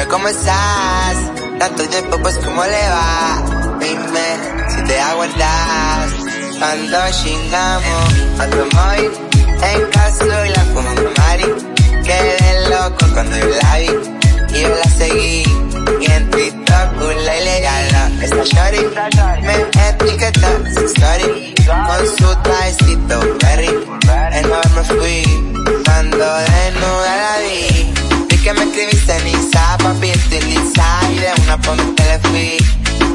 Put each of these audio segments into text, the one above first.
Dime cómo estás, tanto tiempo pues cómo le va. Dime si te aguardas, cuando chingamos, cuando móvil en caso y la fumamos mari. Quedé loco cuando yo la vi y yo la seguí. Y en TikTok la ilegal, esta shorty me etiqueta su story con su trajecito berry. Que en Isa, papi, en Lisa y de una ponte le fui.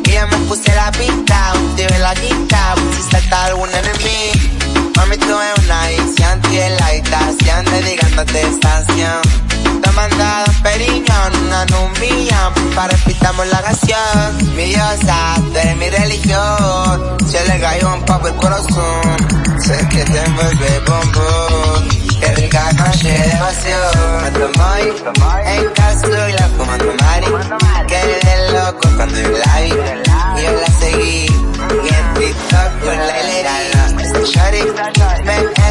Y ya me puse la pista, un tío en la quinta, pusiste hasta alguna en mí. Mami, tuve una adicción, tío la habitación, dedicándote estación. Te mandado periñón, una numbilla, para repitamos la canción. Mi diosa, tú eres mi religión, se le cayó un poco el corazón. Sé que te envuelve bombón, qué rica noche de evasión. Me tomo en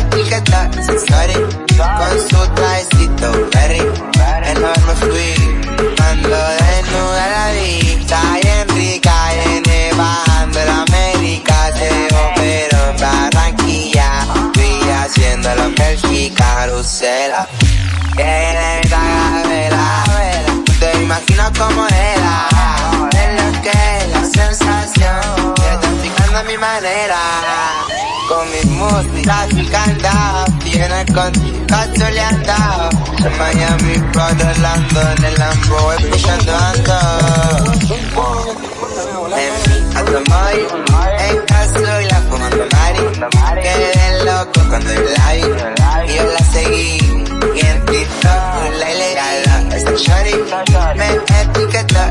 etiqueta, sorry, con su trajecito berry. En me fui, cuando desnuda la vi, está bien rica, viene bajando la América, se pero en Barranquilla, fui haciendo la Bélgica, carusela, que viene esta vela, te imagino como era, de lo que es la sensación, que están fijando mi manera, con mis muslos traficando, viene contigo soleando, en Miami, por Orlando, en el Lambo, escuchando ando, en muy, en caso y la fumando mari, quedé loco cuando yo la vi, y yo la seguí, y en TikTok la ilegal, esta shorty, me etiquetó,